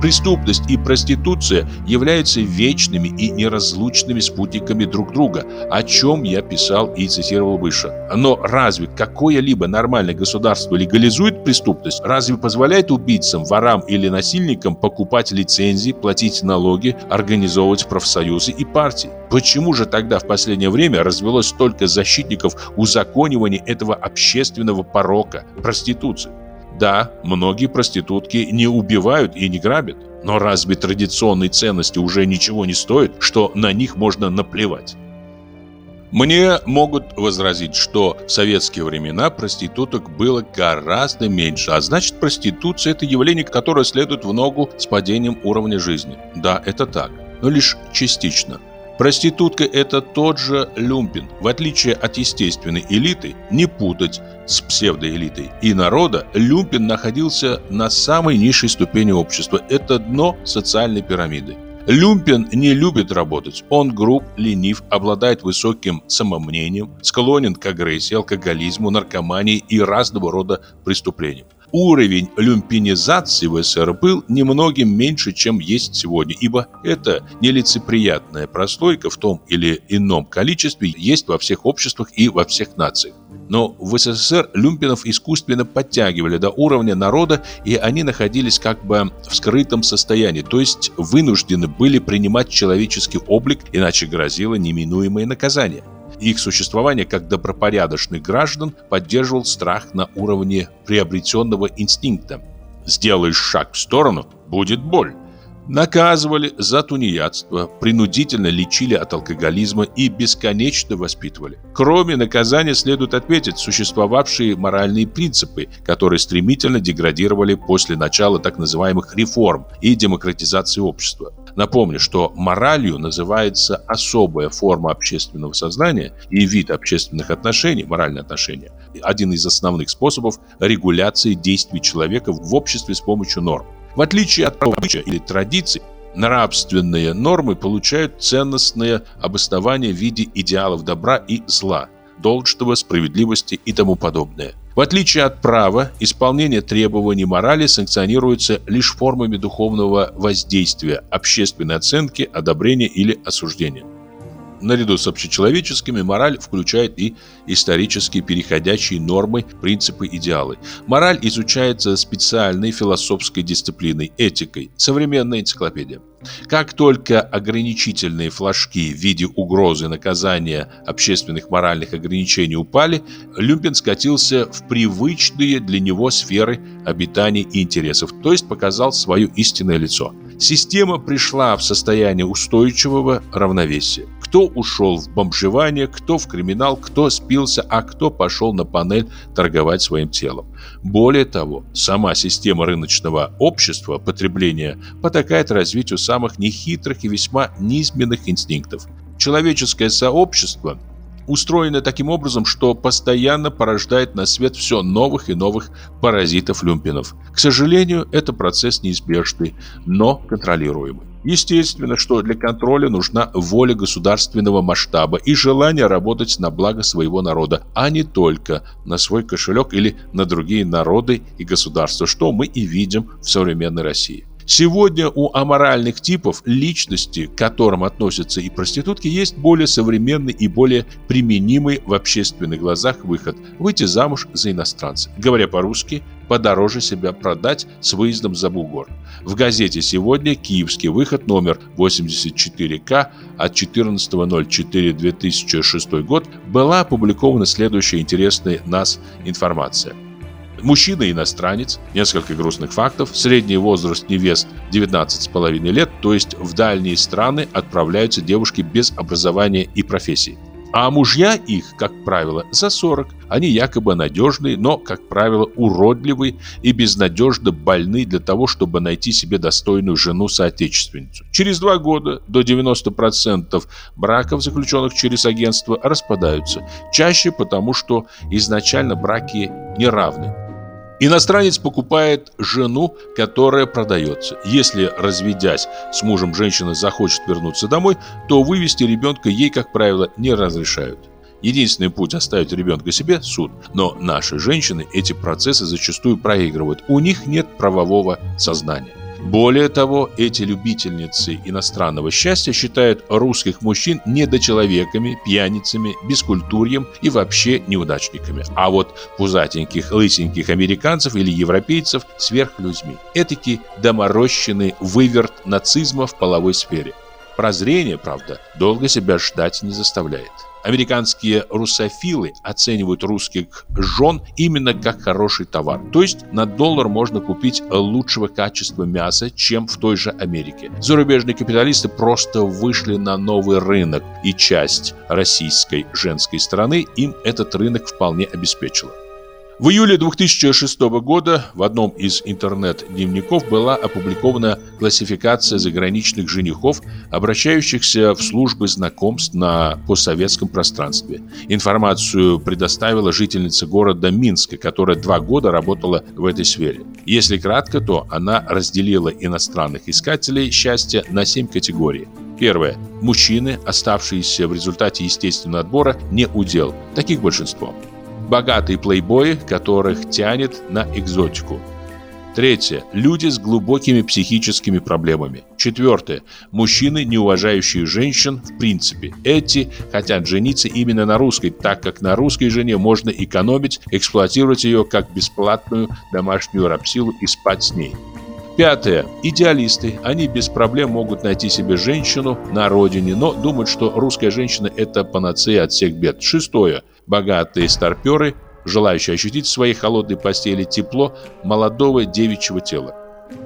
Преступность и проституция являются вечными и неразлучными спутниками друг друга, о чем я писал и цитировал выше. Но разве какое-либо нормальное государство легализует преступность? Разве позволяет убийцам, ворам или насильникам покупать лицензии, платить налоги, организовывать профсоюзы и партии? Почему же тогда в последнее время развелось столько защитников узаконивания этого общественного порока – проституции? Да, многие проститутки не убивают и не грабят. Но разве традиционные ценности уже ничего не стоят, что на них можно наплевать? Мне могут возразить, что в советские времена проституток было гораздо меньше, а значит проституция – это явление, которое следует в ногу с падением уровня жизни. Да, это так, но лишь частично. Проститутка – это тот же люмпин. В отличие от естественной элиты, не путать с псевдоэлитой и народа, люмпин находился на самой низшей ступени общества. Это дно социальной пирамиды. Люмпин не любит работать. Он груб, ленив, обладает высоким самомнением, склонен к агрессии, алкоголизму, наркомании и разного рода преступлениям. Уровень люмпинизации в СССР был немногим меньше, чем есть сегодня, ибо эта нелицеприятная прослойка в том или ином количестве есть во всех обществах и во всех нациях. Но в СССР люмпинов искусственно подтягивали до уровня народа, и они находились как бы в скрытом состоянии, то есть вынуждены были принимать человеческий облик, иначе грозило неминуемое наказание. Их существование как добропорядочных граждан поддерживал страх на уровне приобретенного инстинкта. Сделаешь шаг в сторону – будет боль. Наказывали за тунеядство, принудительно лечили от алкоголизма и бесконечно воспитывали. Кроме наказания следует отметить существовавшие моральные принципы, которые стремительно деградировали после начала так называемых реформ и демократизации общества. Напомню, что моралью называется особая форма общественного сознания и вид общественных отношений, моральные отношения, один из основных способов регуляции действий человека в обществе с помощью норм. В отличие от обычая или традиций, нравственные нормы получают ценностное обоснование в виде идеалов добра и зла, должного, справедливости и тому подобное. В отличие от права, исполнение требований морали санкционируется лишь формами духовного воздействия, общественной оценки, одобрения или осуждения. Наряду с общечеловеческими мораль включает и исторические переходящие нормы, принципы, идеалы. Мораль изучается специальной философской дисциплиной, этикой, современная энциклопедия. Как только ограничительные флажки в виде угрозы наказания общественных моральных ограничений упали, Люмпин скатился в привычные для него сферы обитания и интересов, то есть показал свое истинное лицо. Система пришла в состояние устойчивого равновесия. Кто ушел в бомжевание, кто в криминал, кто спился, а кто пошел на панель торговать своим телом. Более того, сама система рыночного общества потребления потакает развитию самых нехитрых и весьма низменных инстинктов. Человеческое сообщество устроено таким образом, что постоянно порождает на свет все новых и новых паразитов-люмпинов. К сожалению, это процесс неизбежный, но контролируемый. Естественно, что для контроля нужна воля государственного масштаба и желание работать на благо своего народа, а не только на свой кошелек или на другие народы и государства, что мы и видим в современной России. Сегодня у аморальных типов личности, к которым относятся и проститутки, есть более современный и более применимый в общественных глазах выход – выйти замуж за иностранца. Говоря по-русски, подороже себя продать с выездом за бугор. В газете сегодня «Киевский выход» номер 84К от 14.04.2006 год была опубликована следующая интересная нас информация – Мужчина-иностранец, несколько грустных фактов, средний возраст невест 19,5 лет, то есть в дальние страны отправляются девушки без образования и профессии. А мужья их, как правило, за 40. Они якобы надежные, но, как правило, уродливые и безнадежно больны для того, чтобы найти себе достойную жену-соотечественницу. Через два года до 90% браков, заключенных через агентство, распадаются. Чаще потому, что изначально браки неравны. Иностранец покупает жену, которая продается. Если, разведясь с мужем, женщина захочет вернуться домой, то вывести ребенка ей, как правило, не разрешают. Единственный путь оставить ребенка себе – суд. Но наши женщины эти процессы зачастую проигрывают. У них нет правового сознания. Более того, эти любительницы иностранного счастья считают русских мужчин недочеловеками, пьяницами, бескультурьем и вообще неудачниками. А вот пузатеньких, лысеньких американцев или европейцев сверхлюдьми. Этакий доморощенный выверт нацизма в половой сфере. Прозрение, правда, долго себя ждать не заставляет. Американские русофилы оценивают русских жен именно как хороший товар. То есть на доллар можно купить лучшего качества мяса, чем в той же Америке. Зарубежные капиталисты просто вышли на новый рынок, и часть российской женской страны им этот рынок вполне обеспечила. В июле 2006 года в одном из интернет-дневников была опубликована классификация заграничных женихов, обращающихся в службы знакомств на постсоветском пространстве. Информацию предоставила жительница города Минска, которая два года работала в этой сфере. Если кратко, то она разделила иностранных искателей счастья на семь категорий. Первое. Мужчины, оставшиеся в результате естественного отбора, не удел. Таких большинство богатые плейбои, которых тянет на экзотику. Третье. Люди с глубокими психическими проблемами. Четвертое. Мужчины, не уважающие женщин в принципе. Эти хотят жениться именно на русской, так как на русской жене можно экономить, эксплуатировать ее как бесплатную домашнюю рабсилу и спать с ней. Пятое. Идеалисты. Они без проблем могут найти себе женщину на родине, но думают, что русская женщина – это панацея от всех бед. Шестое богатые старперы, желающие ощутить в своей холодной постели тепло молодого девичьего тела.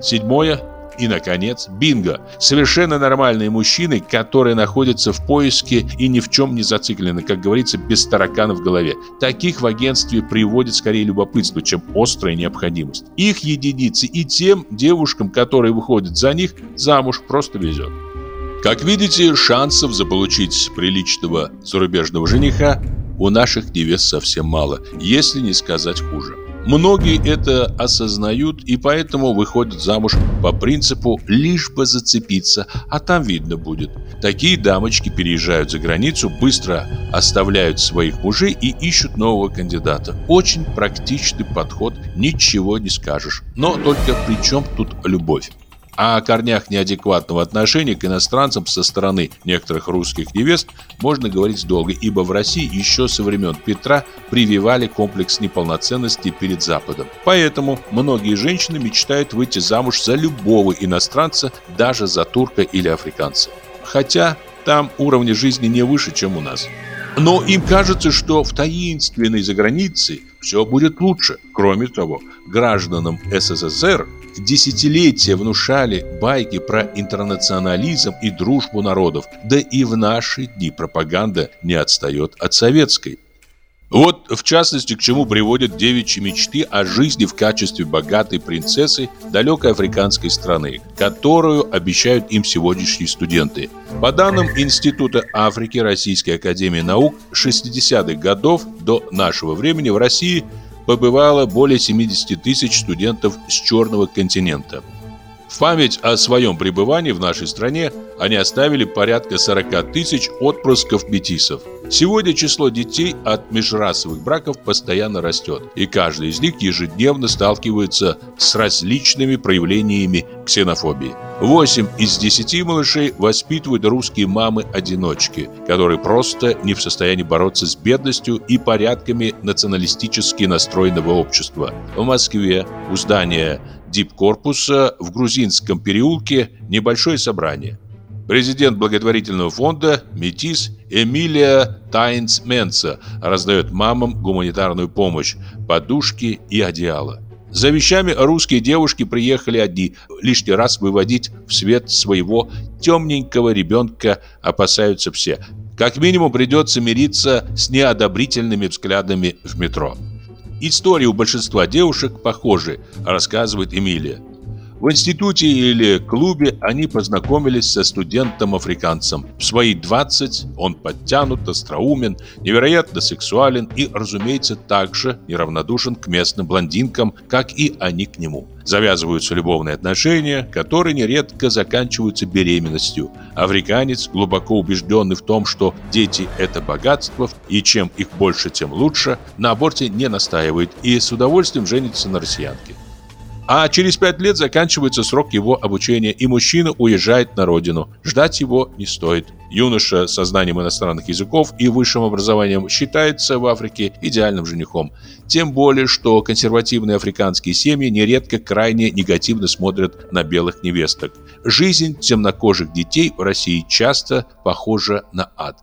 Седьмое и, наконец, бинго. Совершенно нормальные мужчины, которые находятся в поиске и ни в чем не зациклены, как говорится, без таракана в голове. Таких в агентстве приводит скорее любопытство, чем острая необходимость. Их единицы и тем девушкам, которые выходят за них, замуж просто везет. Как видите, шансов заполучить приличного зарубежного жениха у наших невест совсем мало, если не сказать хуже. Многие это осознают и поэтому выходят замуж по принципу «лишь бы зацепиться, а там видно будет». Такие дамочки переезжают за границу, быстро оставляют своих мужей и ищут нового кандидата. Очень практичный подход, ничего не скажешь. Но только при чем тут любовь? О корнях неадекватного отношения к иностранцам со стороны некоторых русских невест можно говорить долго, ибо в России еще со времен Петра прививали комплекс неполноценности перед Западом. Поэтому многие женщины мечтают выйти замуж за любого иностранца, даже за турка или африканца. Хотя там уровни жизни не выше, чем у нас. Но им кажется, что в таинственной загранице все будет лучше. Кроме того, гражданам СССР десятилетия внушали байки про интернационализм и дружбу народов, да и в наши дни пропаганда не отстает от советской. Вот, в частности, к чему приводят девичьи мечты о жизни в качестве богатой принцессы далекой африканской страны, которую обещают им сегодняшние студенты. По данным Института Африки Российской Академии Наук, 60-х годов до нашего времени в России – побывало более 70 тысяч студентов с Черного континента. В память о своем пребывании в нашей стране они оставили порядка 40 тысяч отпрысков метисов. Сегодня число детей от межрасовых браков постоянно растет, и каждый из них ежедневно сталкивается с различными проявлениями ксенофобии. 8 из 10 малышей воспитывают русские мамы-одиночки, которые просто не в состоянии бороться с бедностью и порядками националистически настроенного общества. В Москве у здания дипкорпуса в Грузинском переулке небольшое собрание. Президент благотворительного фонда «Метис» Эмилия Тайнс Менца раздает мамам гуманитарную помощь, подушки и одеяло. За вещами русские девушки приехали одни, лишний раз выводить в свет своего темненького ребенка опасаются все. Как минимум придется мириться с неодобрительными взглядами в метро. Истории у большинства девушек похожи, рассказывает Эмилия. В институте или клубе они познакомились со студентом-африканцем. В свои 20 он подтянут, остроумен, невероятно сексуален и, разумеется, также неравнодушен к местным блондинкам, как и они к нему. Завязываются любовные отношения, которые нередко заканчиваются беременностью. Африканец, глубоко убежденный в том, что дети – это богатство, и чем их больше, тем лучше, на аборте не настаивает и с удовольствием женится на россиянке. А через пять лет заканчивается срок его обучения, и мужчина уезжает на родину. Ждать его не стоит. Юноша со знанием иностранных языков и высшим образованием считается в Африке идеальным женихом. Тем более, что консервативные африканские семьи нередко крайне негативно смотрят на белых невесток. Жизнь темнокожих детей в России часто похожа на ад.